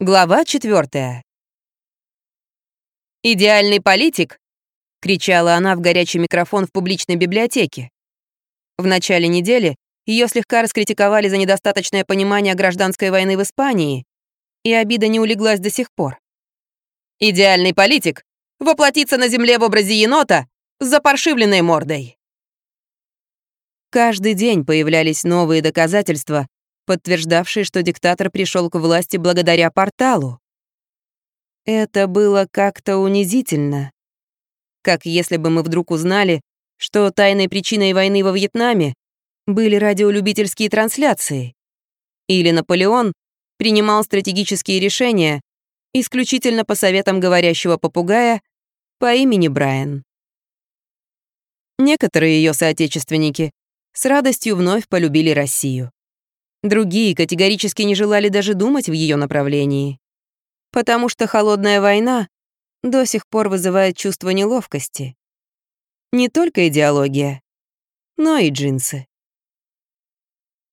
Глава 4. «Идеальный политик!» — кричала она в горячий микрофон в публичной библиотеке. В начале недели ее слегка раскритиковали за недостаточное понимание гражданской войны в Испании, и обида не улеглась до сих пор. «Идеальный политик! Воплотиться на земле в образе енота с запаршивленной мордой!» Каждый день появлялись новые доказательства, подтверждавшие, что диктатор пришел к власти благодаря порталу. Это было как-то унизительно. Как если бы мы вдруг узнали, что тайной причиной войны во Вьетнаме были радиолюбительские трансляции. Или Наполеон принимал стратегические решения исключительно по советам говорящего попугая по имени Брайан. Некоторые ее соотечественники с радостью вновь полюбили Россию. Другие категорически не желали даже думать в ее направлении. Потому что холодная война до сих пор вызывает чувство неловкости. Не только идеология, но и джинсы.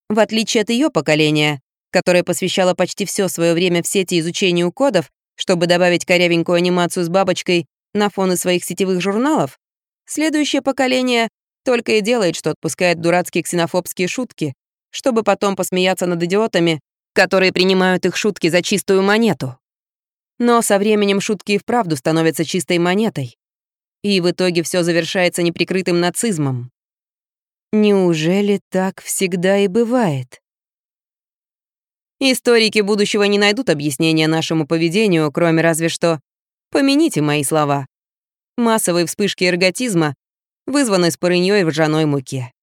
В отличие от ее поколения, которое посвящало почти все свое время в сети изучению кодов, чтобы добавить корявенькую анимацию с бабочкой на фоны своих сетевых журналов, следующее поколение только и делает, что отпускает дурацкие ксенофобские шутки, чтобы потом посмеяться над идиотами, которые принимают их шутки за чистую монету. Но со временем шутки и вправду становятся чистой монетой. И в итоге все завершается неприкрытым нацизмом. Неужели так всегда и бывает? Историки будущего не найдут объяснения нашему поведению, кроме разве что «помяните мои слова». Массовые вспышки эрготизма вызваны спорыньёй в ржаной муке.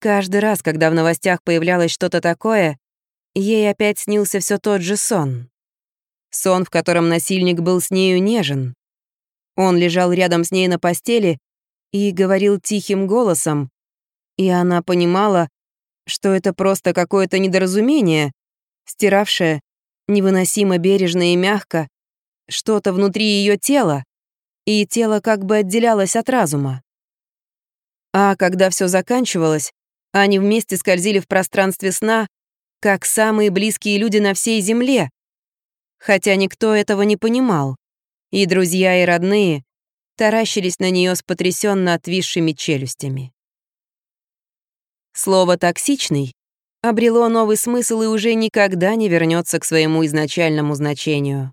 Каждый раз, когда в новостях появлялось что-то такое, ей опять снился все тот же сон. Сон, в котором насильник был с нею нежен. Он лежал рядом с ней на постели и говорил тихим голосом, и она понимала, что это просто какое-то недоразумение, стиравшее невыносимо бережно и мягко что-то внутри ее тела, и тело как бы отделялось от разума. А когда все заканчивалось, они вместе скользили в пространстве сна, как самые близкие люди на всей Земле. Хотя никто этого не понимал. И друзья, и родные таращились на нее с потрясенно отвисшими челюстями. Слово «токсичный» обрело новый смысл и уже никогда не вернется к своему изначальному значению.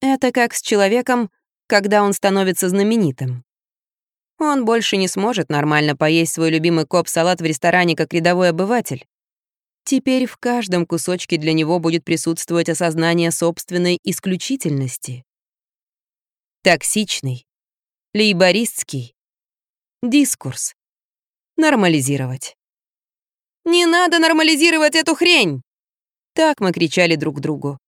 Это как с человеком, когда он становится знаменитым. Он больше не сможет нормально поесть свой любимый коп-салат в ресторане как рядовой обыватель. Теперь в каждом кусочке для него будет присутствовать осознание собственной исключительности. Токсичный, лейбористский, дискурс. Нормализировать. «Не надо нормализировать эту хрень!» Так мы кричали друг другу.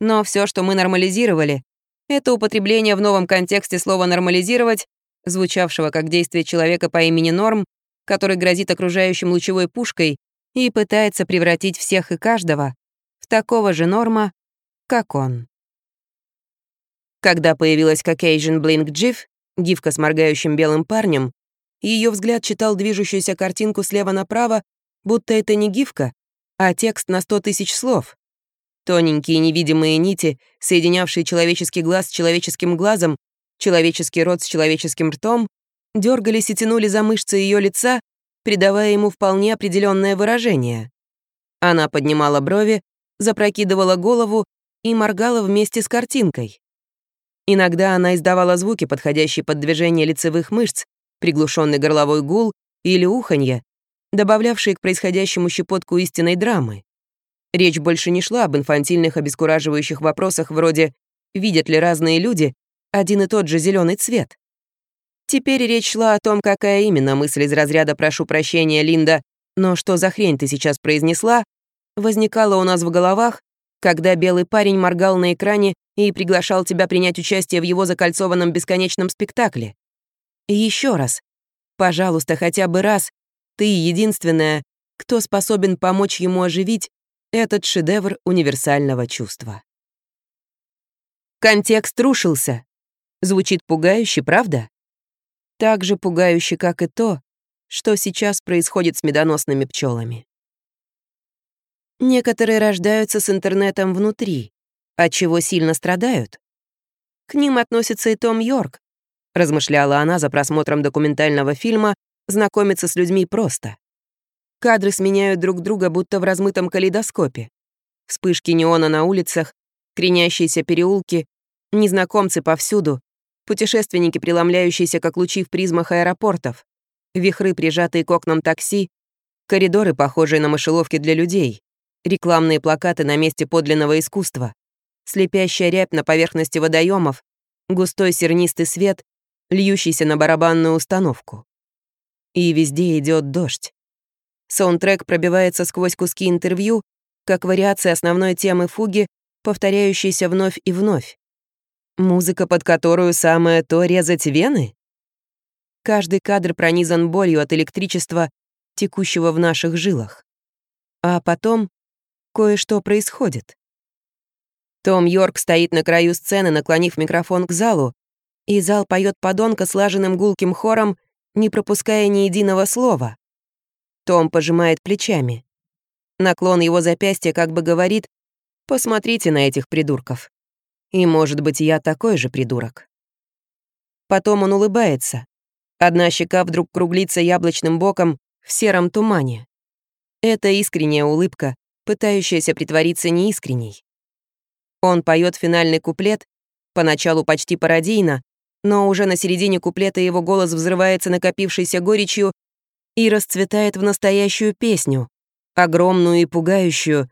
Но все, что мы нормализировали, это употребление в новом контексте слова «нормализировать» звучавшего как действие человека по имени Норм, который грозит окружающим лучевой пушкой и пытается превратить всех и каждого в такого же Норма, как он. Когда появилась Caucasian Blink Джиф, гифка с моргающим белым парнем, ее взгляд читал движущуюся картинку слева направо, будто это не гифка, а текст на сто тысяч слов. Тоненькие невидимые нити, соединявшие человеческий глаз с человеческим глазом, Человеческий рот с человеческим ртом дергались и тянули за мышцы ее лица, придавая ему вполне определенное выражение. Она поднимала брови, запрокидывала голову и моргала вместе с картинкой. Иногда она издавала звуки, подходящие под движение лицевых мышц, приглушенный горловой гул или уханье, добавлявшие к происходящему щепотку истинной драмы. Речь больше не шла об инфантильных обескураживающих вопросах вроде «видят ли разные люди, один и тот же зеленый цвет. Теперь речь шла о том, какая именно мысль из разряда «прошу прощения, Линда, но что за хрень ты сейчас произнесла?» возникала у нас в головах, когда белый парень моргал на экране и приглашал тебя принять участие в его закольцованном бесконечном спектакле. Еще раз, пожалуйста, хотя бы раз, ты единственная, кто способен помочь ему оживить этот шедевр универсального чувства. Контекст рушился. Звучит пугающе, правда? Так же пугающе, как и то, что сейчас происходит с медоносными пчелами. Некоторые рождаются с интернетом внутри, от чего сильно страдают. К ним относится и Том Йорк, размышляла она за просмотром документального фильма «Знакомиться с людьми просто». Кадры сменяют друг друга, будто в размытом калейдоскопе. Вспышки неона на улицах, кренящиеся переулки, незнакомцы повсюду, путешественники, преломляющиеся как лучи в призмах аэропортов, вихры, прижатые к окнам такси, коридоры, похожие на мышеловки для людей, рекламные плакаты на месте подлинного искусства, слепящая рябь на поверхности водоемов, густой сернистый свет, льющийся на барабанную установку. И везде идет дождь. Саундтрек пробивается сквозь куски интервью, как вариация основной темы фуги, повторяющейся вновь и вновь. Музыка, под которую самое э, то резать вены? Каждый кадр пронизан болью от электричества, текущего в наших жилах. А потом кое-что происходит. Том Йорк стоит на краю сцены, наклонив микрофон к залу, и зал поет подонка слаженным гулким хором, не пропуская ни единого слова. Том пожимает плечами. Наклон его запястья как бы говорит «Посмотрите на этих придурков». И, может быть, я такой же придурок. Потом он улыбается. Одна щека вдруг круглится яблочным боком в сером тумане. Это искренняя улыбка, пытающаяся притвориться неискренней. Он поет финальный куплет, поначалу почти пародийно, но уже на середине куплета его голос взрывается накопившейся горечью и расцветает в настоящую песню, огромную и пугающую,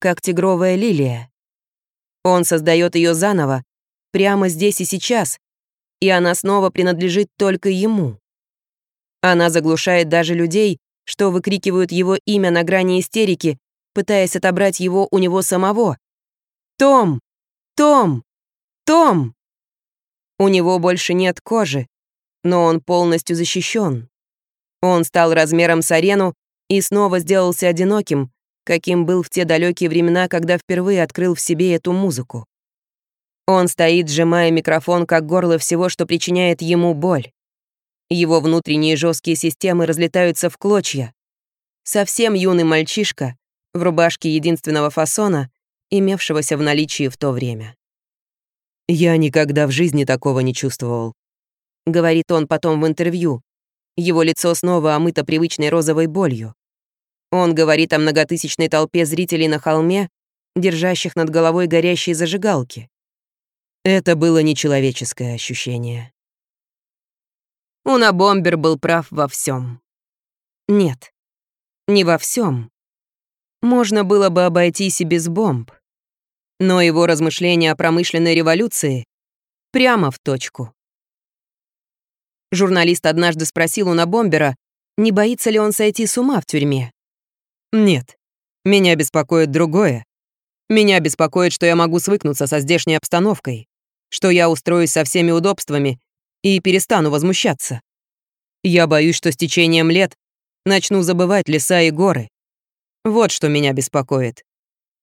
как тигровая лилия. Он создает ее заново, прямо здесь и сейчас, и она снова принадлежит только ему. Она заглушает даже людей, что выкрикивают его имя на грани истерики, пытаясь отобрать его у него самого. «Том! Том! Том!» У него больше нет кожи, но он полностью защищен. Он стал размером с арену и снова сделался одиноким, каким был в те далекие времена, когда впервые открыл в себе эту музыку. Он стоит, сжимая микрофон, как горло всего, что причиняет ему боль. Его внутренние жесткие системы разлетаются в клочья. Совсем юный мальчишка в рубашке единственного фасона, имевшегося в наличии в то время. «Я никогда в жизни такого не чувствовал», — говорит он потом в интервью. Его лицо снова омыто привычной розовой болью. Он говорит о многотысячной толпе зрителей на холме, держащих над головой горящие зажигалки. Это было нечеловеческое ощущение. Унабомбер был прав во всем. Нет, не во всем. Можно было бы обойтись и без бомб. Но его размышления о промышленной революции прямо в точку. Журналист однажды спросил у Набомбера, не боится ли он сойти с ума в тюрьме. Нет. Меня беспокоит другое. Меня беспокоит, что я могу свыкнуться со здешней обстановкой, что я устроюсь со всеми удобствами и перестану возмущаться. Я боюсь, что с течением лет начну забывать леса и горы. Вот что меня беспокоит.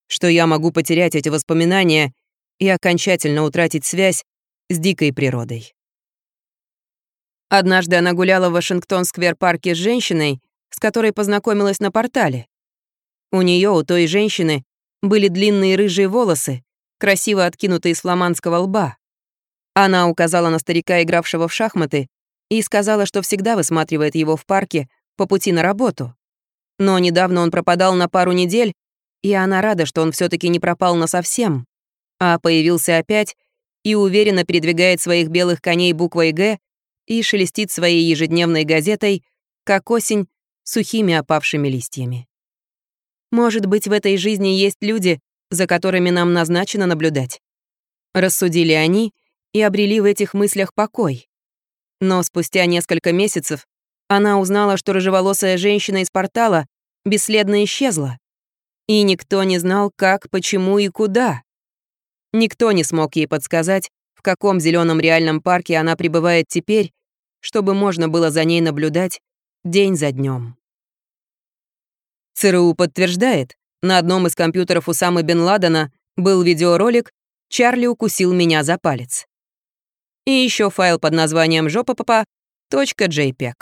Что я могу потерять эти воспоминания и окончательно утратить связь с дикой природой. Однажды она гуляла в Вашингтон-сквер-парке с женщиной, с которой познакомилась на портале. У нее, у той женщины, были длинные рыжие волосы, красиво откинутые с фламандского лба. Она указала на старика, игравшего в шахматы, и сказала, что всегда высматривает его в парке по пути на работу. Но недавно он пропадал на пару недель, и она рада, что он все таки не пропал насовсем, а появился опять и уверенно передвигает своих белых коней буквой «Г» и шелестит своей ежедневной газетой, как осень, сухими опавшими листьями. Может быть, в этой жизни есть люди, за которыми нам назначено наблюдать. Рассудили они и обрели в этих мыслях покой. Но спустя несколько месяцев она узнала, что рыжеволосая женщина из портала бесследно исчезла. И никто не знал, как, почему и куда. Никто не смог ей подсказать, в каком зеленом реальном парке она пребывает теперь, чтобы можно было за ней наблюдать день за днем. ЦРУ подтверждает, на одном из компьютеров Усамы Бен Ладена был видеоролик «Чарли укусил меня за палец». И еще файл под названием «жопапапа.jpg».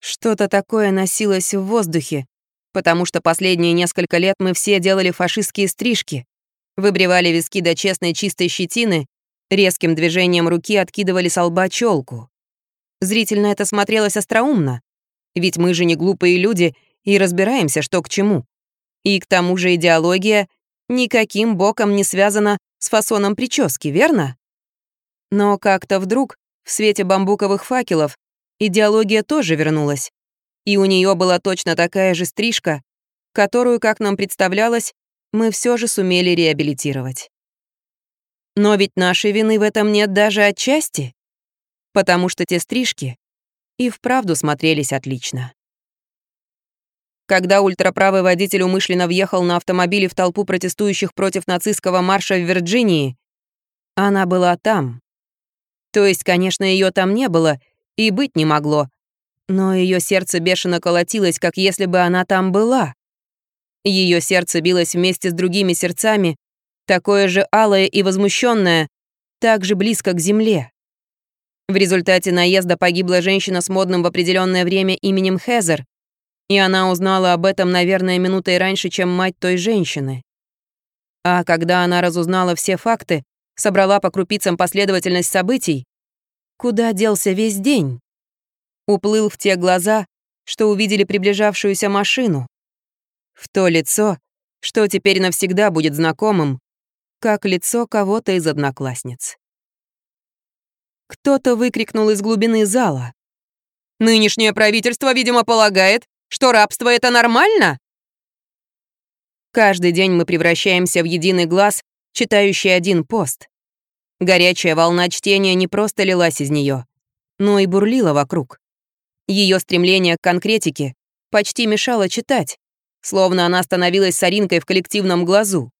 Что-то такое носилось в воздухе, потому что последние несколько лет мы все делали фашистские стрижки, выбривали виски до честной чистой щетины, резким движением руки откидывали с лба челку. Зрительно это смотрелось остроумно, ведь мы же не глупые люди и разбираемся, что к чему. И к тому же идеология никаким боком не связана с фасоном прически, верно? Но как-то вдруг, в свете бамбуковых факелов, идеология тоже вернулась. И у нее была точно такая же стрижка, которую, как нам представлялось, мы все же сумели реабилитировать. Но ведь нашей вины в этом нет даже отчасти. Потому что те стрижки и вправду смотрелись отлично. Когда ультраправый водитель умышленно въехал на автомобиле в толпу протестующих против нацистского марша в Вирджинии, она была там. То есть, конечно, ее там не было и быть не могло, но ее сердце бешено колотилось, как если бы она там была. Ее сердце билось вместе с другими сердцами, такое же алое и возмущенное, так же близко к земле. В результате наезда погибла женщина с модным в определенное время именем Хезер, и она узнала об этом, наверное, минутой раньше, чем мать той женщины. А когда она разузнала все факты, собрала по крупицам последовательность событий, куда делся весь день? Уплыл в те глаза, что увидели приближавшуюся машину. В то лицо, что теперь навсегда будет знакомым, как лицо кого-то из одноклассниц. Кто-то выкрикнул из глубины зала. «Нынешнее правительство, видимо, полагает, что рабство — это нормально?» Каждый день мы превращаемся в единый глаз, читающий один пост. Горячая волна чтения не просто лилась из нее, но и бурлила вокруг. Ее стремление к конкретике почти мешало читать, словно она становилась соринкой в коллективном глазу.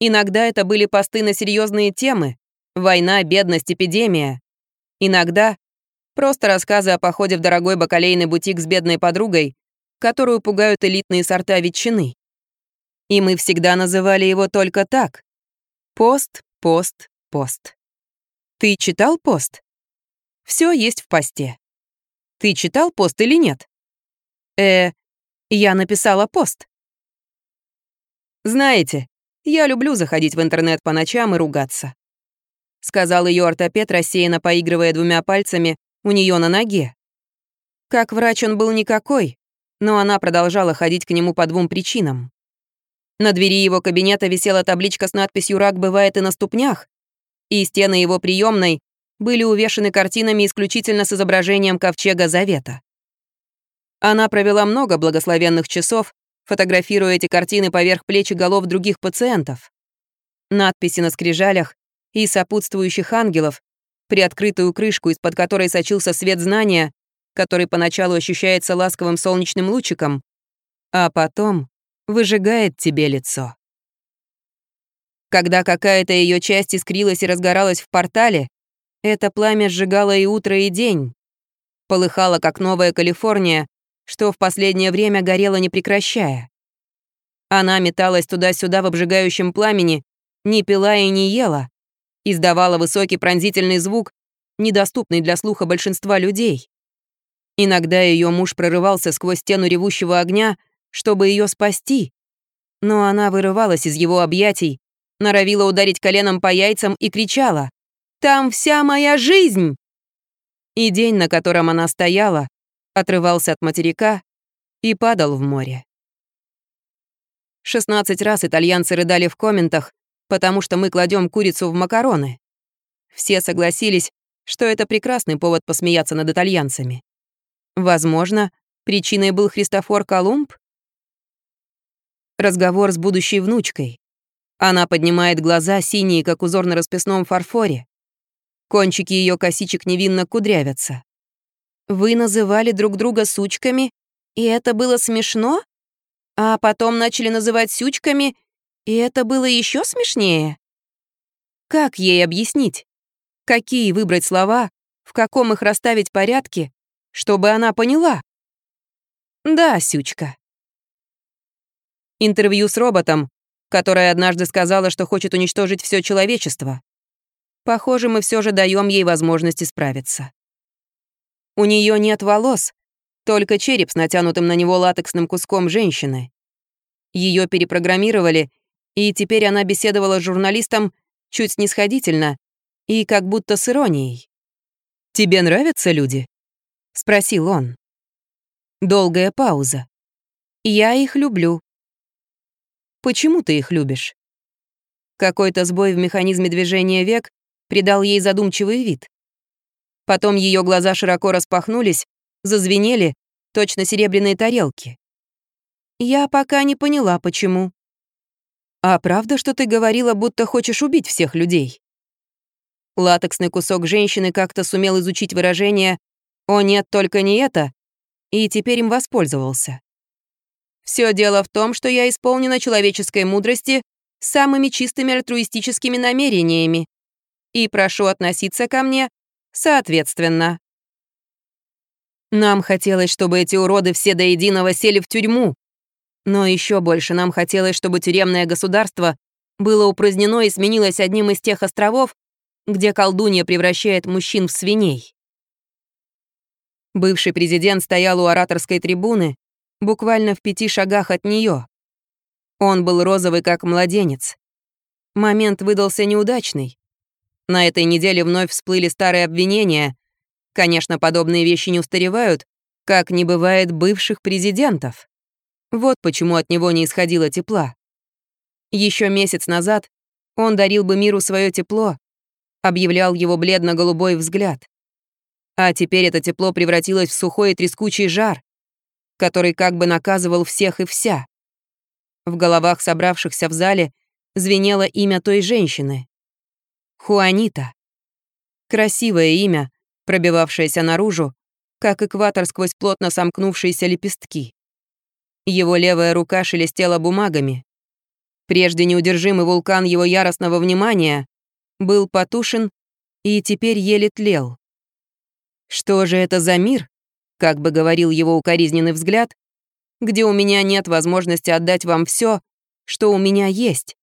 Иногда это были посты на серьезные темы, Война, бедность, эпидемия. Иногда просто рассказы о походе в дорогой бакалейный бутик с бедной подругой, которую пугают элитные сорта ветчины. И мы всегда называли его только так. Пост, пост, пост. Ты читал пост? Все есть в посте. Ты читал пост или нет? Э, я написала пост. Знаете, я люблю заходить в интернет по ночам и ругаться сказал ее ортопед, рассеянно поигрывая двумя пальцами у нее на ноге. Как врач он был никакой, но она продолжала ходить к нему по двум причинам. На двери его кабинета висела табличка с надписью «Рак бывает и на ступнях», и стены его приемной были увешаны картинами исключительно с изображением Ковчега Завета. Она провела много благословенных часов, фотографируя эти картины поверх плеч и голов других пациентов. Надписи на скрижалях и сопутствующих ангелов, приоткрытую крышку, из-под которой сочился свет знания, который поначалу ощущается ласковым солнечным лучиком, а потом выжигает тебе лицо. Когда какая-то ее часть искрилась и разгоралась в портале, это пламя сжигало и утро, и день. Полыхало, как новая Калифорния, что в последнее время горело не прекращая. Она металась туда-сюда в обжигающем пламени, не пила и не ела, издавала высокий пронзительный звук, недоступный для слуха большинства людей. Иногда ее муж прорывался сквозь стену ревущего огня, чтобы ее спасти, но она вырывалась из его объятий, норовила ударить коленом по яйцам и кричала «Там вся моя жизнь!» И день, на котором она стояла, отрывался от материка и падал в море. 16 раз итальянцы рыдали в комментах, потому что мы кладем курицу в макароны. Все согласились, что это прекрасный повод посмеяться над итальянцами. Возможно, причиной был Христофор Колумб? Разговор с будущей внучкой. Она поднимает глаза, синие, как узор на расписном фарфоре. Кончики ее косичек невинно кудрявятся. Вы называли друг друга сучками, и это было смешно? А потом начали называть сючками, и это было еще смешнее. Как ей объяснить? Какие выбрать слова, в каком их расставить порядке, чтобы она поняла? Да, сючка. Интервью с роботом, которая однажды сказала, что хочет уничтожить все человечество. Похоже, мы все же даем ей возможность исправиться. У нее нет волос, только череп с натянутым на него латексным куском женщины. Ее перепрограммировали — и теперь она беседовала с журналистом чуть снисходительно и как будто с иронией. «Тебе нравятся люди?» — спросил он. Долгая пауза. «Я их люблю». «Почему ты их любишь?» Какой-то сбой в механизме движения век придал ей задумчивый вид. Потом ее глаза широко распахнулись, зазвенели, точно серебряные тарелки. «Я пока не поняла, почему», «А правда, что ты говорила, будто хочешь убить всех людей?» Латексный кусок женщины как-то сумел изучить выражение «О нет, только не это», и теперь им воспользовался. Все дело в том, что я исполнена человеческой мудрости самыми чистыми альтруистическими намерениями и прошу относиться ко мне соответственно. Нам хотелось, чтобы эти уроды все до единого сели в тюрьму, но еще больше нам хотелось, чтобы тюремное государство было упразднено и сменилось одним из тех островов, где колдунья превращает мужчин в свиней. Бывший президент стоял у ораторской трибуны, буквально в пяти шагах от нее. Он был розовый, как младенец. Момент выдался неудачный. На этой неделе вновь всплыли старые обвинения. Конечно, подобные вещи не устаревают, как не бывает бывших президентов. Вот почему от него не исходило тепла. Еще месяц назад он дарил бы миру свое тепло, объявлял его бледно-голубой взгляд. А теперь это тепло превратилось в сухой и трескучий жар, который как бы наказывал всех и вся. В головах собравшихся в зале звенело имя той женщины. Хуанита. Красивое имя, пробивавшееся наружу, как экватор сквозь плотно сомкнувшиеся лепестки. Его левая рука шелестела бумагами. Прежде неудержимый вулкан его яростного внимания был потушен и теперь еле тлел. «Что же это за мир?» — как бы говорил его укоризненный взгляд, «где у меня нет возможности отдать вам все, что у меня есть.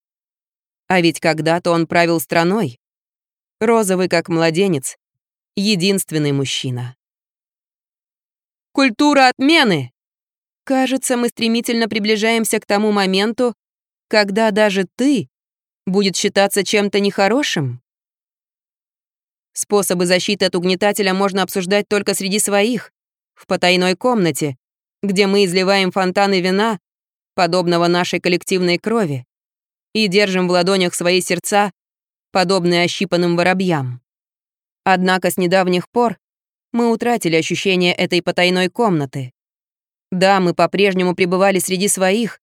А ведь когда-то он правил страной. Розовый, как младенец, единственный мужчина». «Культура отмены!» Кажется, мы стремительно приближаемся к тому моменту, когда даже ты будет считаться чем-то нехорошим. Способы защиты от угнетателя можно обсуждать только среди своих, в потайной комнате, где мы изливаем фонтаны вина, подобного нашей коллективной крови, и держим в ладонях свои сердца, подобные ощипанным воробьям. Однако с недавних пор мы утратили ощущение этой потайной комнаты. Да, мы по-прежнему пребывали среди своих,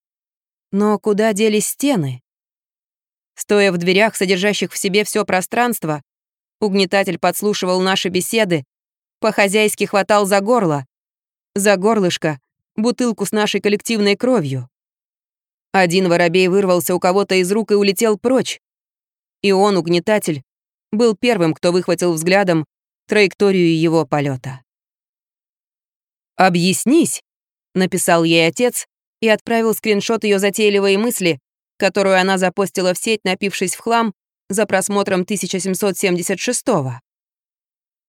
но куда делись стены? Стоя в дверях, содержащих в себе все пространство, угнетатель подслушивал наши беседы, по-хозяйски хватал за горло, за горлышко, бутылку с нашей коллективной кровью. Один воробей вырвался у кого-то из рук и улетел прочь. И он, угнетатель, был первым, кто выхватил взглядом траекторию его полета. «Объяснись!» написал ей отец и отправил скриншот ее затейливой мысли, которую она запостила в сеть, напившись в хлам, за просмотром 1776-го.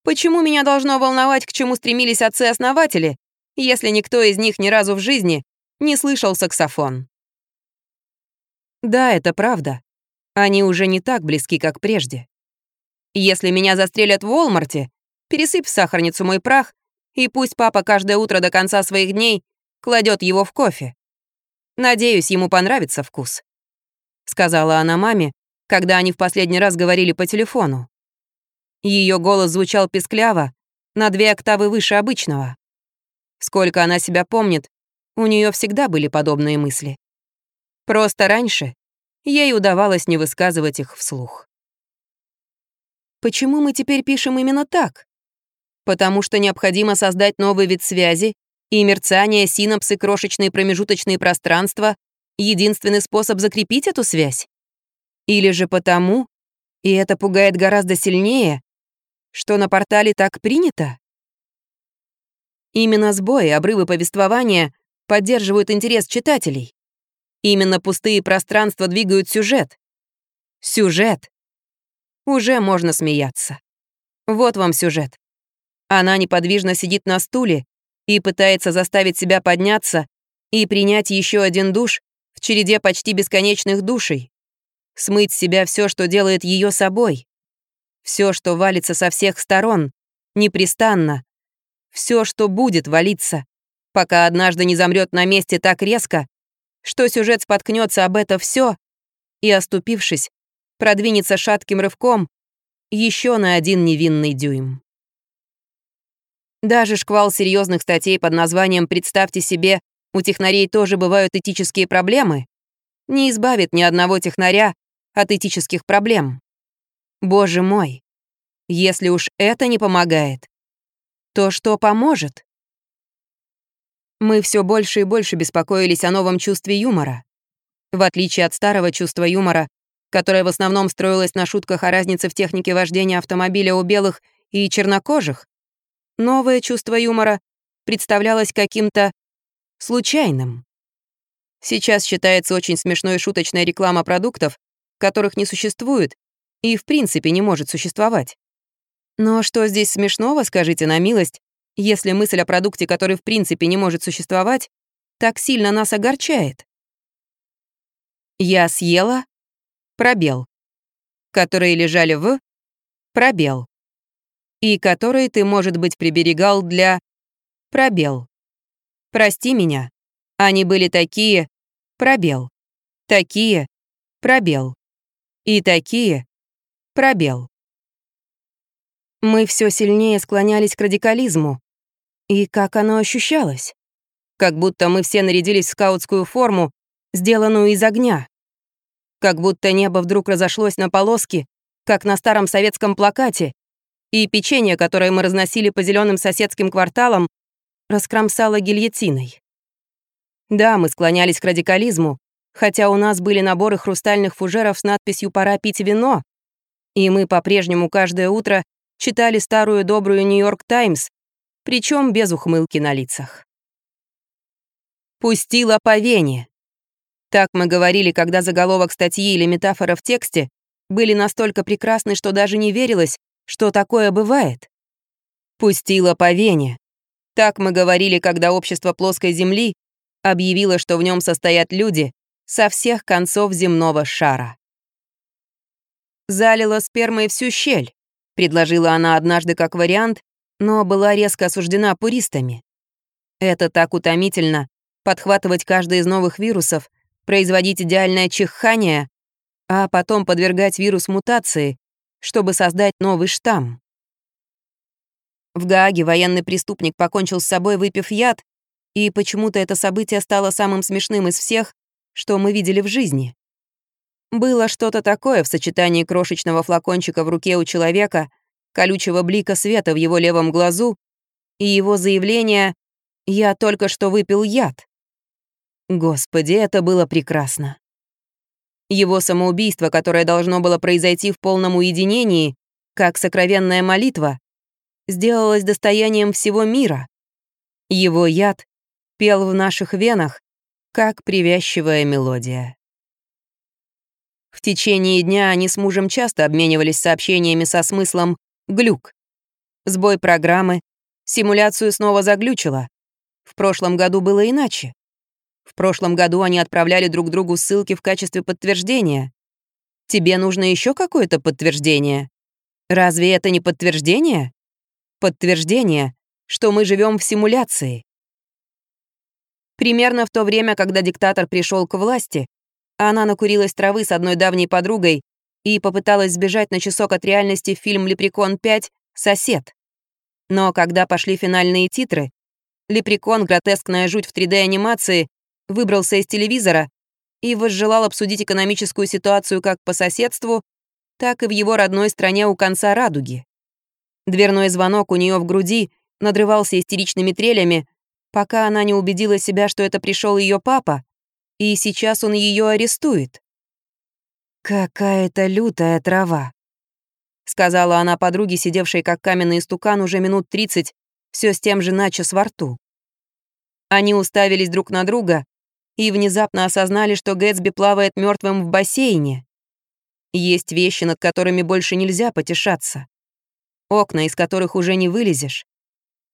Почему меня должно волновать, к чему стремились отцы-основатели, если никто из них ни разу в жизни не слышал саксофон? Да, это правда. Они уже не так близки, как прежде. Если меня застрелят в Уолмарте, пересыпь в сахарницу мой прах, и пусть папа каждое утро до конца своих дней кладет его в кофе. Надеюсь, ему понравится вкус», — сказала она маме, когда они в последний раз говорили по телефону. Ее голос звучал пескляво, на две октавы выше обычного. Сколько она себя помнит, у нее всегда были подобные мысли. Просто раньше ей удавалось не высказывать их вслух. Почему мы теперь пишем именно так? Потому что необходимо создать новый вид связи и мерцание синапсы крошечные промежуточные пространства — единственный способ закрепить эту связь? Или же потому, и это пугает гораздо сильнее, что на портале так принято? Именно сбои, обрывы повествования поддерживают интерес читателей. Именно пустые пространства двигают сюжет. Сюжет. Уже можно смеяться. Вот вам сюжет. Она неподвижно сидит на стуле, и пытается заставить себя подняться и принять еще один душ в череде почти бесконечных душей. Смыть с себя все, что делает ее собой. Все, что валится со всех сторон, непрестанно. Все, что будет валиться, пока однажды не замрет на месте так резко, что сюжет споткнется об это все и, оступившись, продвинется шатким рывком еще на один невинный дюйм. Даже шквал серьезных статей под названием «Представьте себе, у технарей тоже бывают этические проблемы» не избавит ни одного технаря от этических проблем. Боже мой, если уж это не помогает, то что поможет? Мы все больше и больше беспокоились о новом чувстве юмора. В отличие от старого чувства юмора, которое в основном строилось на шутках о разнице в технике вождения автомобиля у белых и чернокожих, Новое чувство юмора представлялось каким-то случайным. Сейчас считается очень смешной шуточная реклама продуктов, которых не существует и в принципе не может существовать. Но что здесь смешного, скажите на милость, если мысль о продукте, который в принципе не может существовать, так сильно нас огорчает? Я съела пробел, которые лежали в пробел и которые ты, может быть, приберегал для... пробел. Прости меня. Они были такие... пробел. Такие... пробел. И такие... пробел. Мы все сильнее склонялись к радикализму. И как оно ощущалось? Как будто мы все нарядились в скаутскую форму, сделанную из огня. Как будто небо вдруг разошлось на полоски, как на старом советском плакате, и печенье, которое мы разносили по зеленым соседским кварталам, раскромсало гильотиной. Да, мы склонялись к радикализму, хотя у нас были наборы хрустальных фужеров с надписью «Пора пить вино», и мы по-прежнему каждое утро читали старую добрую «Нью-Йорк Таймс», причем без ухмылки на лицах. «Пустила по вене». Так мы говорили, когда заголовок статьи или метафора в тексте были настолько прекрасны, что даже не верилось, что такое бывает. Пустила по вене. Так мы говорили, когда общество плоской Земли объявило, что в нем состоят люди со всех концов земного шара. «Залила спермой всю щель», — предложила она однажды как вариант, но была резко осуждена пуристами. Это так утомительно — подхватывать каждый из новых вирусов, производить идеальное чихание, а потом подвергать вирус мутации, чтобы создать новый штамм. В Гааге военный преступник покончил с собой, выпив яд, и почему-то это событие стало самым смешным из всех, что мы видели в жизни. Было что-то такое в сочетании крошечного флакончика в руке у человека, колючего блика света в его левом глазу и его заявление «Я только что выпил яд». Господи, это было прекрасно. Его самоубийство, которое должно было произойти в полном уединении, как сокровенная молитва, сделалось достоянием всего мира. Его яд пел в наших венах, как привязчивая мелодия. В течение дня они с мужем часто обменивались сообщениями со смыслом «глюк». Сбой программы, симуляцию снова заглючило. В прошлом году было иначе. В прошлом году они отправляли друг другу ссылки в качестве подтверждения. Тебе нужно еще какое-то подтверждение? Разве это не подтверждение? Подтверждение, что мы живем в симуляции. Примерно в то время, когда диктатор пришел к власти, она накурилась травы с одной давней подругой и попыталась сбежать на часок от реальности в фильм «Лепрекон 5. Сосед». Но когда пошли финальные титры, «Лепрекон. Гротескная жуть в 3D-анимации» выбрался из телевизора и возжелал обсудить экономическую ситуацию как по соседству, так и в его родной стране у конца радуги. Дверной звонок у нее в груди надрывался истеричными трелями, пока она не убедила себя, что это пришел ее папа, и сейчас он ее арестует. «Какая-то лютая трава», — сказала она подруге, сидевшей как каменный стукан уже минут тридцать, все с тем же начес во рту. Они уставились друг на друга, и внезапно осознали, что Гэтсби плавает мертвым в бассейне. Есть вещи, над которыми больше нельзя потешаться. Окна, из которых уже не вылезешь.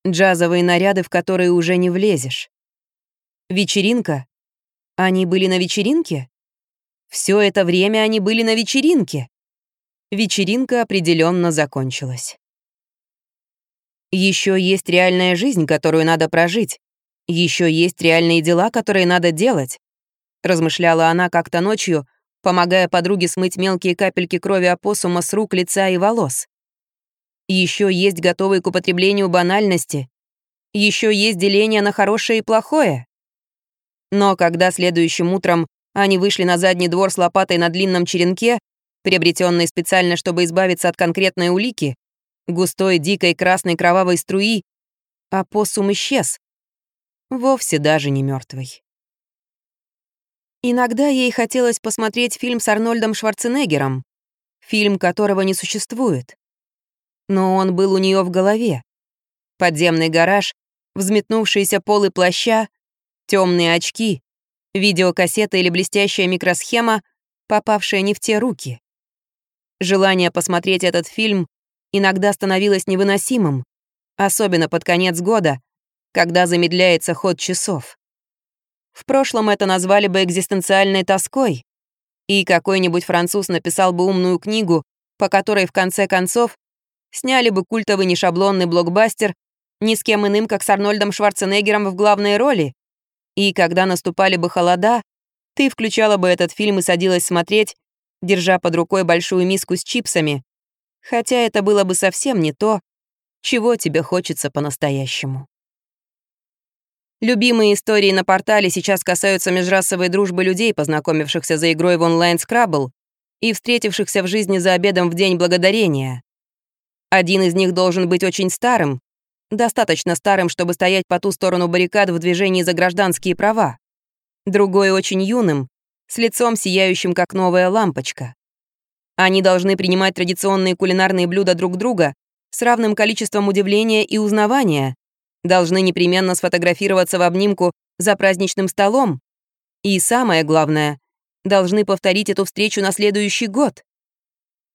Джазовые наряды, в которые уже не влезешь. Вечеринка? Они были на вечеринке? Все это время они были на вечеринке. Вечеринка определенно закончилась. Еще есть реальная жизнь, которую надо прожить. «Еще есть реальные дела, которые надо делать», — размышляла она как-то ночью, помогая подруге смыть мелкие капельки крови опоссума с рук, лица и волос. Еще есть готовые к употреблению банальности. Еще есть деление на хорошее и плохое. Но когда следующим утром они вышли на задний двор с лопатой на длинном черенке, приобретенной специально, чтобы избавиться от конкретной улики, густой, дикой, красной, кровавой струи, а опоссум исчез вовсе даже не мертвый. Иногда ей хотелось посмотреть фильм с Арнольдом Шварценеггером, фильм которого не существует. Но он был у нее в голове. Подземный гараж, взметнувшиеся полы плаща, темные очки, видеокассета или блестящая микросхема, попавшая не в те руки. Желание посмотреть этот фильм иногда становилось невыносимым, особенно под конец года — когда замедляется ход часов. В прошлом это назвали бы экзистенциальной тоской, и какой-нибудь француз написал бы умную книгу, по которой, в конце концов, сняли бы культовый нешаблонный блокбастер ни с кем иным, как с Арнольдом Шварценеггером в главной роли. И когда наступали бы холода, ты включала бы этот фильм и садилась смотреть, держа под рукой большую миску с чипсами. Хотя это было бы совсем не то, чего тебе хочется по-настоящему. Любимые истории на портале сейчас касаются межрасовой дружбы людей, познакомившихся за игрой в онлайн-скрабл и встретившихся в жизни за обедом в День Благодарения. Один из них должен быть очень старым, достаточно старым, чтобы стоять по ту сторону баррикад в движении за гражданские права. Другой очень юным, с лицом сияющим, как новая лампочка. Они должны принимать традиционные кулинарные блюда друг друга с равным количеством удивления и узнавания, должны непременно сфотографироваться в обнимку за праздничным столом. И самое главное, должны повторить эту встречу на следующий год.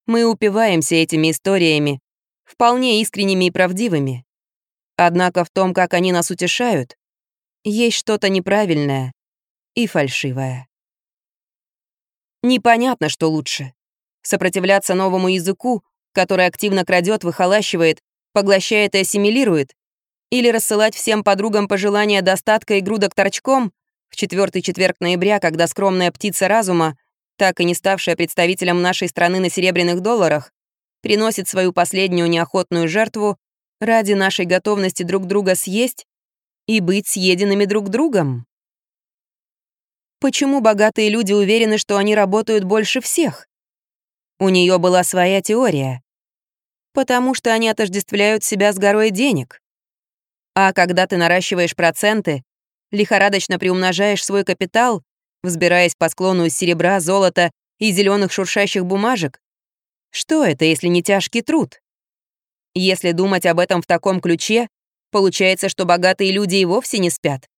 Мы упиваемся этими историями, вполне искренними и правдивыми. Однако в том, как они нас утешают, есть что-то неправильное и фальшивое. Непонятно, что лучше. Сопротивляться новому языку, который активно крадет, выхолащивает, поглощает и ассимилирует, или рассылать всем подругам пожелания достатка и грудок торчком в четвертый четверг ноября, когда скромная птица разума, так и не ставшая представителем нашей страны на серебряных долларах, приносит свою последнюю неохотную жертву ради нашей готовности друг друга съесть и быть съеденными друг другом? Почему богатые люди уверены, что они работают больше всех? У нее была своя теория. Потому что они отождествляют себя с горой денег. А когда ты наращиваешь проценты, лихорадочно приумножаешь свой капитал, взбираясь по склону из серебра, золота и зеленых шуршащих бумажек, что это, если не тяжкий труд? Если думать об этом в таком ключе, получается, что богатые люди и вовсе не спят.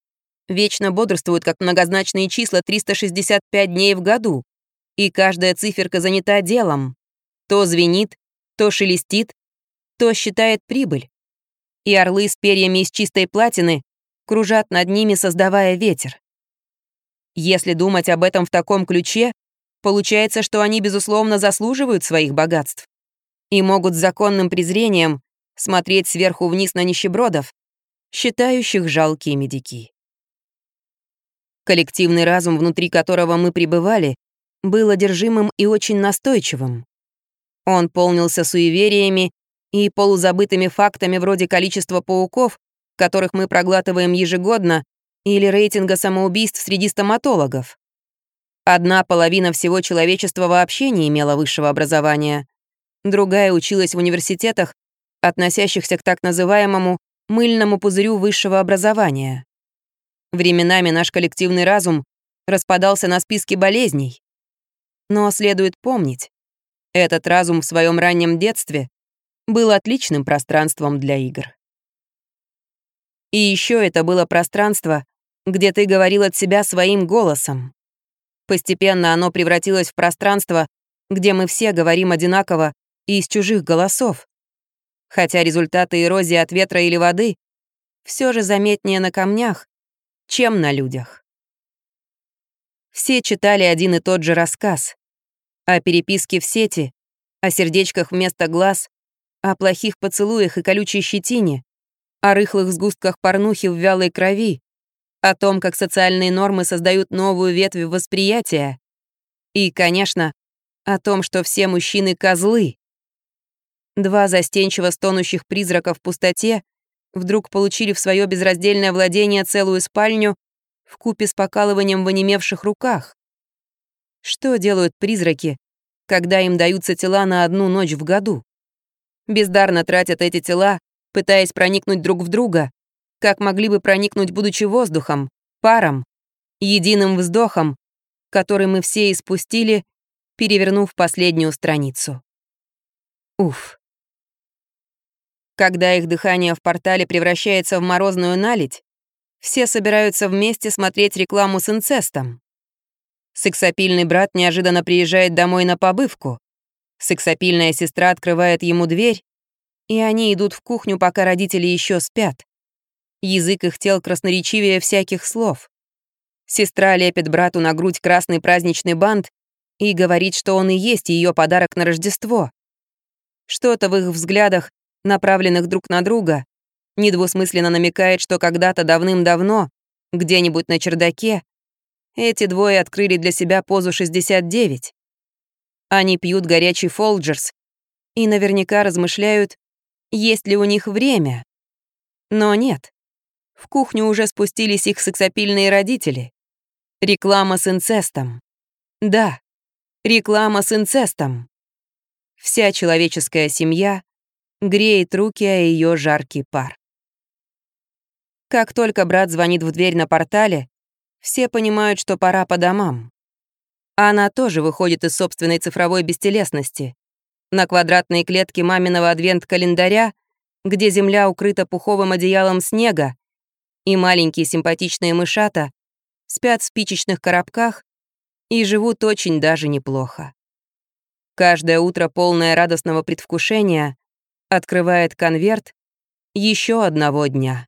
Вечно бодрствуют, как многозначные числа 365 дней в году. И каждая циферка занята делом. То звенит, то шелестит, то считает прибыль и орлы с перьями из чистой платины кружат над ними, создавая ветер. Если думать об этом в таком ключе, получается, что они, безусловно, заслуживают своих богатств и могут с законным презрением смотреть сверху вниз на нищебродов, считающих жалкими дикие. Коллективный разум, внутри которого мы пребывали, был одержимым и очень настойчивым. Он полнился суевериями и полузабытыми фактами вроде количества пауков, которых мы проглатываем ежегодно, или рейтинга самоубийств среди стоматологов. Одна половина всего человечества вообще не имела высшего образования. Другая училась в университетах, относящихся к так называемому «мыльному пузырю высшего образования». Временами наш коллективный разум распадался на списке болезней. Но следует помнить, этот разум в своем раннем детстве был отличным пространством для игр. И еще это было пространство, где ты говорил от себя своим голосом. Постепенно оно превратилось в пространство, где мы все говорим одинаково и из чужих голосов. Хотя результаты эрозии от ветра или воды все же заметнее на камнях, чем на людях. Все читали один и тот же рассказ. О переписке в сети, о сердечках вместо глаз, о плохих поцелуях и колючей щетине, о рыхлых сгустках порнухи в вялой крови, о том, как социальные нормы создают новую ветвь восприятия. И, конечно, о том, что все мужчины — козлы. Два застенчиво стонущих призрака в пустоте вдруг получили в свое безраздельное владение целую спальню в купе с покалыванием в онемевших руках. Что делают призраки, когда им даются тела на одну ночь в году? бездарно тратят эти тела, пытаясь проникнуть друг в друга, как могли бы проникнуть, будучи воздухом, паром, единым вздохом, который мы все испустили, перевернув последнюю страницу. Уф. Когда их дыхание в портале превращается в морозную наледь, все собираются вместе смотреть рекламу с инцестом. Сексапильный брат неожиданно приезжает домой на побывку, Сексапильная сестра открывает ему дверь, и они идут в кухню, пока родители еще спят. Язык их тел красноречивее всяких слов. Сестра лепит брату на грудь красный праздничный бант и говорит, что он и есть ее подарок на Рождество. Что-то в их взглядах, направленных друг на друга, недвусмысленно намекает, что когда-то давным-давно, где-нибудь на чердаке, эти двое открыли для себя позу 69. Они пьют горячий фолджерс и наверняка размышляют, есть ли у них время. Но нет. В кухню уже спустились их сексапильные родители. Реклама с инцестом. Да, реклама с инцестом. Вся человеческая семья греет руки о ее жаркий пар. Как только брат звонит в дверь на портале, все понимают, что пора по домам. Она тоже выходит из собственной цифровой бестелесности. На квадратные клетки маминого адвент-календаря, где земля укрыта пуховым одеялом снега, и маленькие симпатичные мышата спят в спичечных коробках и живут очень даже неплохо. Каждое утро, полное радостного предвкушения, открывает конверт еще одного дня.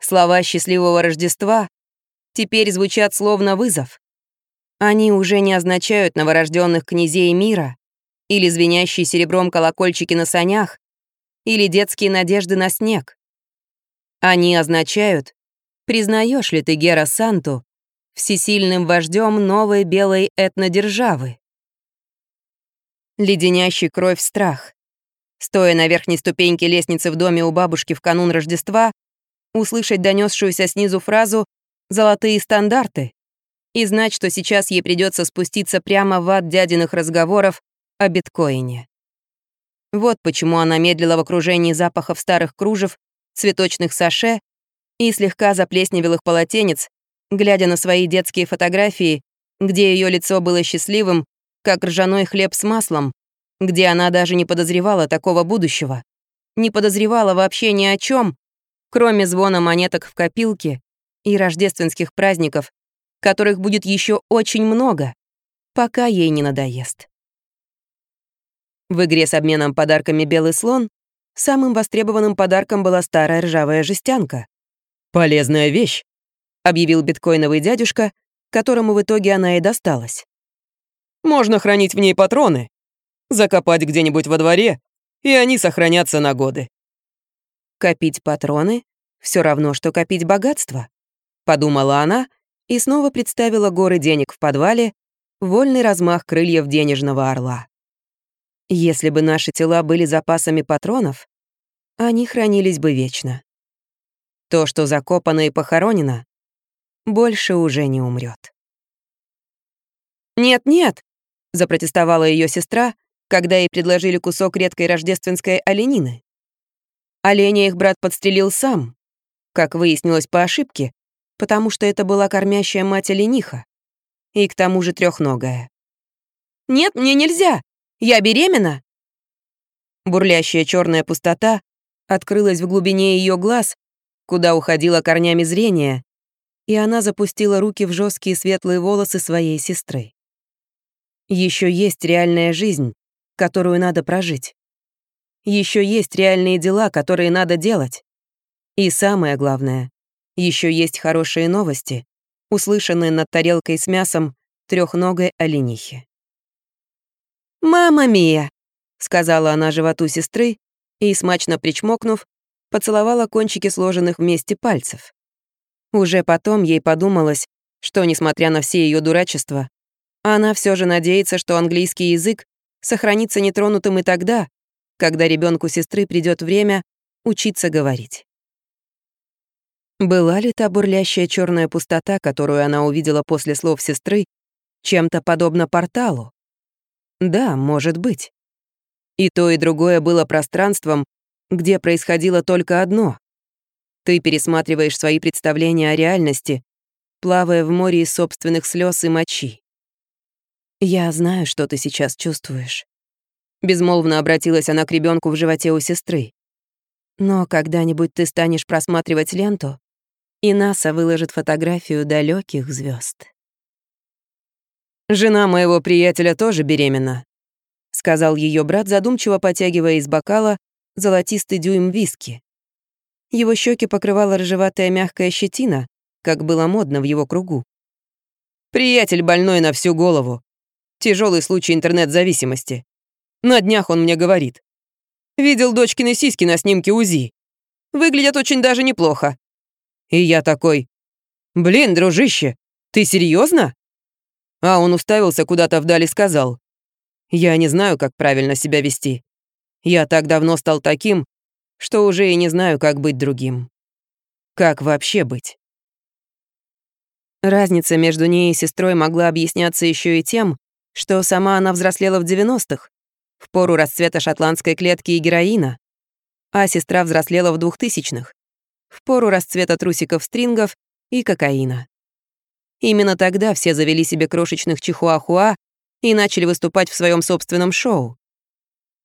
Слова «Счастливого Рождества» теперь звучат словно вызов. Они уже не означают новорожденных князей мира, или звенящие серебром колокольчики на санях, или детские надежды на снег. Они означают, признаешь ли ты Гера Санту всесильным вождем новой белой этнодержавы. Леденящий кровь страх. Стоя на верхней ступеньке лестницы в доме у бабушки в канун Рождества, услышать донесшуюся снизу фразу «золотые стандарты» и знать, что сейчас ей придется спуститься прямо в ад дядиных разговоров о биткоине. Вот почему она медлила в окружении запахов старых кружев, цветочных саше и слегка заплесневелых полотенец, глядя на свои детские фотографии, где ее лицо было счастливым, как ржаной хлеб с маслом, где она даже не подозревала такого будущего, не подозревала вообще ни о чем, кроме звона монеток в копилке и рождественских праздников, которых будет еще очень много, пока ей не надоест. В игре с обменом подарками «Белый слон» самым востребованным подарком была старая ржавая жестянка. «Полезная вещь», — объявил биткоиновый дядюшка, которому в итоге она и досталась. «Можно хранить в ней патроны, закопать где-нибудь во дворе, и они сохранятся на годы». Копить патроны — все равно, что копить богатство, — подумала она, — и снова представила горы денег в подвале, вольный размах крыльев денежного орла. Если бы наши тела были запасами патронов, они хранились бы вечно. То, что закопано и похоронено, больше уже не умрет. «Нет-нет!» — запротестовала ее сестра, когда ей предложили кусок редкой рождественской оленины. Оленя их брат подстрелил сам, как выяснилось по ошибке, потому что это была кормящая мать олениха. И к тому же трехногая. «Нет, мне нельзя! Я беременна!» Бурлящая черная пустота открылась в глубине ее глаз, куда уходило корнями зрение, и она запустила руки в жесткие светлые волосы своей сестры. Еще есть реальная жизнь, которую надо прожить. Еще есть реальные дела, которые надо делать. И самое главное, еще есть хорошие новости, услышанные над тарелкой с мясом трехногой оленихи. «Мама Мия!» — сказала она животу сестры и, смачно причмокнув, поцеловала кончики сложенных вместе пальцев. Уже потом ей подумалось, что, несмотря на все ее дурачества, она все же надеется, что английский язык сохранится нетронутым и тогда, когда ребенку сестры придет время учиться говорить. Была ли та бурлящая черная пустота, которую она увидела после слов сестры, чем-то подобно порталу? Да, может быть. И то, и другое было пространством, где происходило только одно. Ты пересматриваешь свои представления о реальности, плавая в море из собственных слез и мочи. «Я знаю, что ты сейчас чувствуешь». Безмолвно обратилась она к ребенку в животе у сестры. «Но когда-нибудь ты станешь просматривать ленту, и НАСА выложит фотографию далеких звезд. «Жена моего приятеля тоже беременна», — сказал ее брат, задумчиво потягивая из бокала золотистый дюйм виски. Его щеки покрывала рыжеватая мягкая щетина, как было модно в его кругу. «Приятель больной на всю голову. Тяжелый случай интернет-зависимости. На днях он мне говорит. Видел дочкины сиськи на снимке УЗИ. Выглядят очень даже неплохо. И я такой, «Блин, дружище, ты серьезно? А он уставился куда-то вдали и сказал, «Я не знаю, как правильно себя вести. Я так давно стал таким, что уже и не знаю, как быть другим. Как вообще быть?» Разница между ней и сестрой могла объясняться еще и тем, что сама она взрослела в 90-х, в пору расцвета шотландской клетки и героина, а сестра взрослела в 2000-х, в пору расцвета трусиков-стрингов и кокаина. Именно тогда все завели себе крошечных чихуахуа и начали выступать в своем собственном шоу.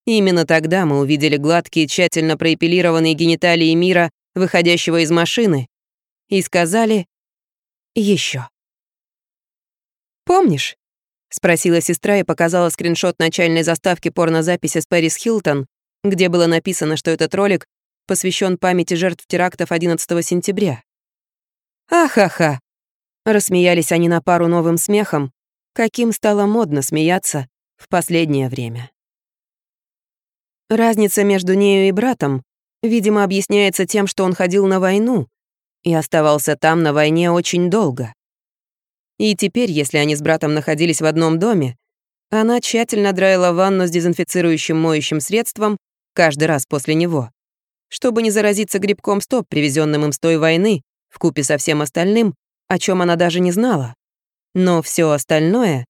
Именно тогда мы увидели гладкие, тщательно проэпилированные гениталии мира, выходящего из машины, и сказали «Еще». «Помнишь?» — спросила сестра и показала скриншот начальной заставки порнозаписи с Пэрис Хилтон, где было написано, что этот ролик посвящен памяти жертв терактов 11 сентября. «Ахаха!» Рассмеялись они на пару новым смехом, каким стало модно смеяться в последнее время. Разница между нею и братом, видимо, объясняется тем, что он ходил на войну и оставался там на войне очень долго. И теперь, если они с братом находились в одном доме, она тщательно драила ванну с дезинфицирующим моющим средством каждый раз после него, чтобы не заразиться грибком стоп, привезенным им с той войны, в купе со всем остальным, о чем она даже не знала. Но все остальное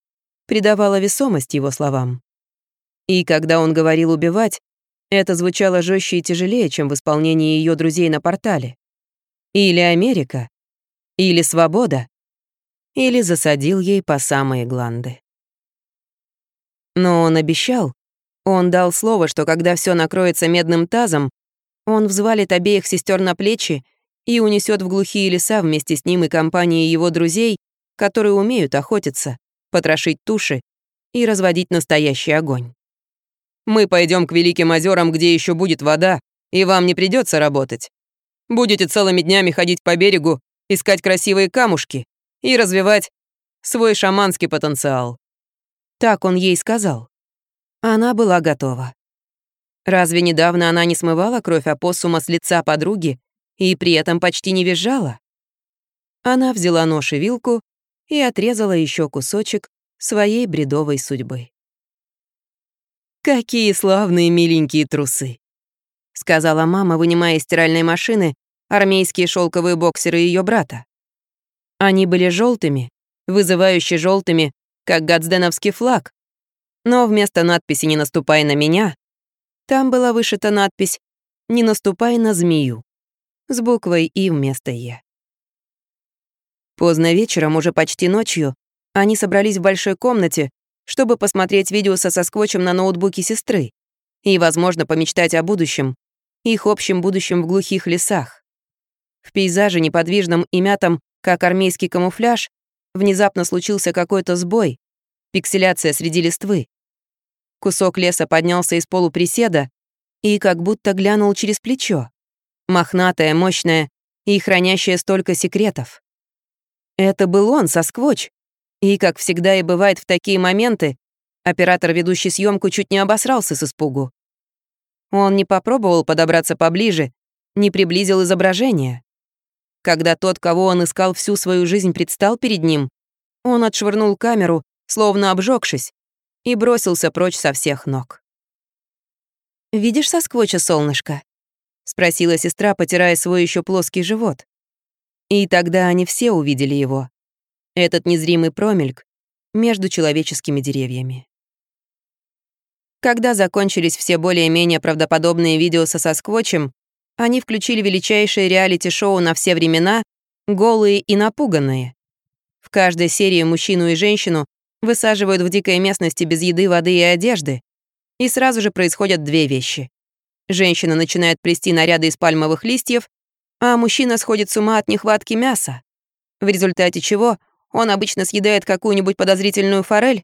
придавало весомость его словам. И когда он говорил «убивать», это звучало жестче и тяжелее, чем в исполнении ее друзей на портале. Или Америка, или свобода, или засадил ей по самые гланды. Но он обещал, он дал слово, что когда все накроется медным тазом, он взвалит обеих сестер на плечи и унесет в глухие леса вместе с ним и компанией его друзей, которые умеют охотиться, потрошить туши и разводить настоящий огонь. Мы пойдем к Великим озерам, где еще будет вода, и вам не придется работать. Будете целыми днями ходить по берегу, искать красивые камушки и развивать свой шаманский потенциал. Так он ей сказал. Она была готова. Разве недавно она не смывала кровь а опоссума с лица подруги и при этом почти не визжала? Она взяла нож и вилку и отрезала еще кусочек своей бредовой судьбы. «Какие славные миленькие трусы!» — сказала мама, вынимая из стиральной машины армейские шелковые боксеры ее брата. Они были желтыми, вызывающе желтыми, как гадсденовский флаг. Но вместо надписи «Не наступай на меня» Там была вышита надпись «Не наступай на змею» с буквой «И» вместо «Е». Поздно вечером, уже почти ночью, они собрались в большой комнате, чтобы посмотреть видео со скотчем на ноутбуке сестры и, возможно, помечтать о будущем, их общем будущем в глухих лесах. В пейзаже неподвижном и мятом, как армейский камуфляж, внезапно случился какой-то сбой, пикселяция среди листвы. Кусок леса поднялся из полуприседа и как будто глянул через плечо. Мохнатая, мощное и хранящее столько секретов. Это был он, Сасквоч. И, как всегда и бывает в такие моменты, оператор, ведущий съемку, чуть не обосрался с испугу. Он не попробовал подобраться поближе, не приблизил изображение. Когда тот, кого он искал всю свою жизнь, предстал перед ним, он отшвырнул камеру, словно обжегшись, и бросился прочь со всех ног. «Видишь сосквоча солнышко?» — спросила сестра, потирая свой еще плоский живот. И тогда они все увидели его. Этот незримый промельк между человеческими деревьями. Когда закончились все более-менее правдоподобные видео со сосквочем, они включили величайшее реалити-шоу на все времена «Голые и напуганные». В каждой серии мужчину и женщину высаживают в дикой местности без еды, воды и одежды. И сразу же происходят две вещи. Женщина начинает плести наряды из пальмовых листьев, а мужчина сходит с ума от нехватки мяса. В результате чего он обычно съедает какую-нибудь подозрительную форель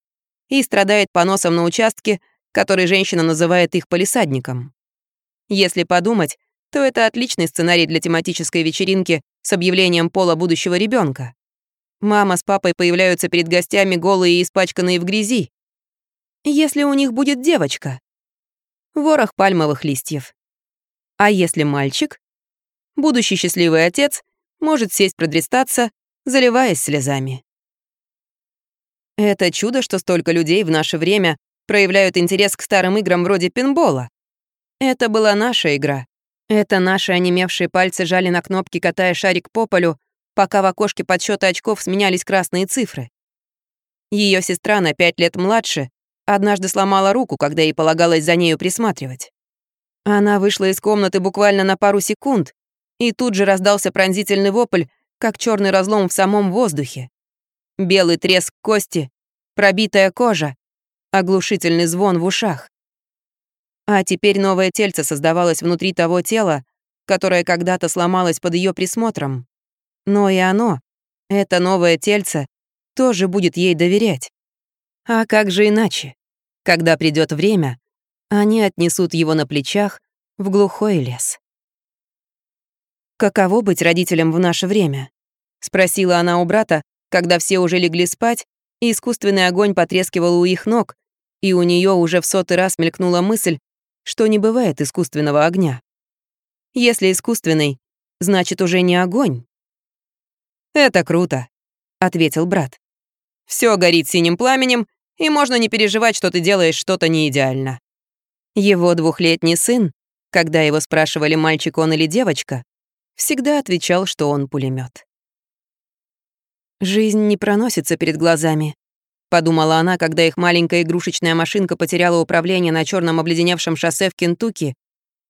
и страдает поносом на участке, который женщина называет их полисадником. Если подумать, то это отличный сценарий для тематической вечеринки с объявлением пола будущего ребенка. Мама с папой появляются перед гостями голые и испачканные в грязи. Если у них будет девочка? Ворох пальмовых листьев. А если мальчик? Будущий счастливый отец может сесть продрестаться, заливаясь слезами. Это чудо, что столько людей в наше время проявляют интерес к старым играм вроде пинбола. Это была наша игра. Это наши онемевшие пальцы жали на кнопки, катая шарик по полю, пока в окошке подсчета очков сменялись красные цифры. Ее сестра на пять лет младше однажды сломала руку, когда ей полагалось за нею присматривать. Она вышла из комнаты буквально на пару секунд, и тут же раздался пронзительный вопль, как черный разлом в самом воздухе. Белый треск кости, пробитая кожа, оглушительный звон в ушах. А теперь новое тельце создавалось внутри того тела, которое когда-то сломалось под ее присмотром, но и оно, это новое тельце, тоже будет ей доверять. А как же иначе? Когда придет время, они отнесут его на плечах в глухой лес. «Каково быть родителем в наше время?» — спросила она у брата, когда все уже легли спать, и искусственный огонь потрескивал у их ног, и у нее уже в сотый раз мелькнула мысль, что не бывает искусственного огня. Если искусственный, значит уже не огонь, «Это круто», — ответил брат. «Все горит синим пламенем, и можно не переживать, что ты делаешь что-то не идеально». Его двухлетний сын, когда его спрашивали, мальчик он или девочка, всегда отвечал, что он пулемет. «Жизнь не проносится перед глазами», — подумала она, когда их маленькая игрушечная машинка потеряла управление на черном обледеневшем шоссе в Кентукки,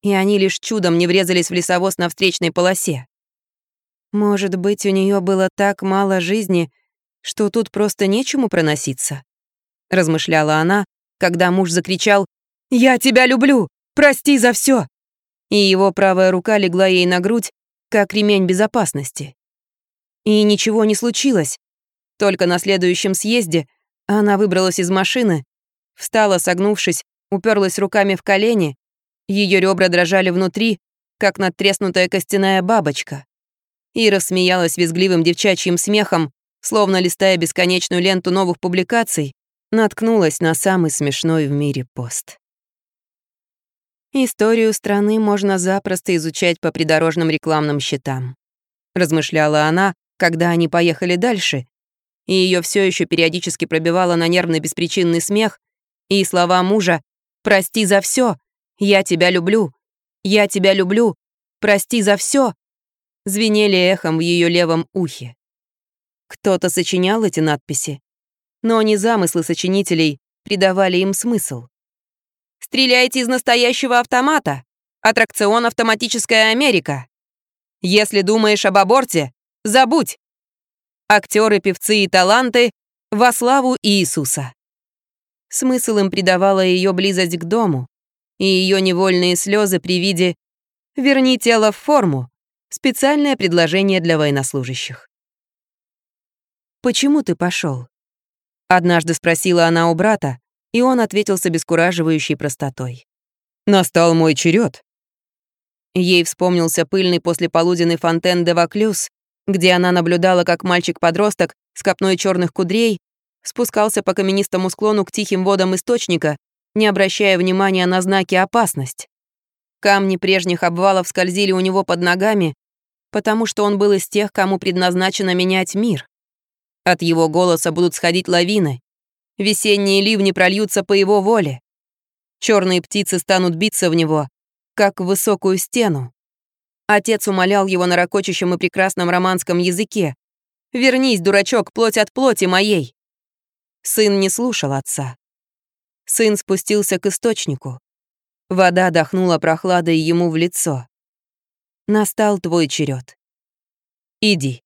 и они лишь чудом не врезались в лесовоз на встречной полосе. Может быть, у нее было так мало жизни, что тут просто нечему проноситься. Размышляла она, когда муж закричал «Я тебя люблю! Прости за все!» И его правая рука легла ей на грудь, как ремень безопасности. И ничего не случилось. Только на следующем съезде она выбралась из машины, встала, согнувшись, уперлась руками в колени, ее ребра дрожали внутри, как надтреснутая костяная бабочка и рассмеялась визгливым девчачьим смехом, словно листая бесконечную ленту новых публикаций, наткнулась на самый смешной в мире пост. «Историю страны можно запросто изучать по придорожным рекламным счетам», размышляла она, когда они поехали дальше, и ее все еще периодически пробивало на нервный беспричинный смех и слова мужа «Прости за все, я тебя люблю, я тебя люблю, прости за все, звенели эхом в ее левом ухе. Кто-то сочинял эти надписи, но не замыслы сочинителей придавали им смысл. «Стреляйте из настоящего автомата! Аттракцион «Автоматическая Америка!» «Если думаешь об аборте, забудь!» Актеры, певцы и таланты во славу Иисуса. Смысл им придавала ее близость к дому и ее невольные слезы при виде «Верни тело в форму, специальное предложение для военнослужащих. «Почему ты пошел?» Однажды спросила она у брата, и он ответил с обескураживающей простотой. «Настал мой черед. Ей вспомнился пыльный послеполуденный фонтен де Ваклюс, где она наблюдала, как мальчик-подросток с копной черных кудрей спускался по каменистому склону к тихим водам источника, не обращая внимания на знаки «опасность». Камни прежних обвалов скользили у него под ногами, потому что он был из тех, кому предназначено менять мир. От его голоса будут сходить лавины. Весенние ливни прольются по его воле. Черные птицы станут биться в него, как в высокую стену. Отец умолял его на ракочущем и прекрасном романском языке. «Вернись, дурачок, плоть от плоти моей!» Сын не слушал отца. Сын спустился к источнику. Вода дохнула прохладой ему в лицо настал твой черед. Иди.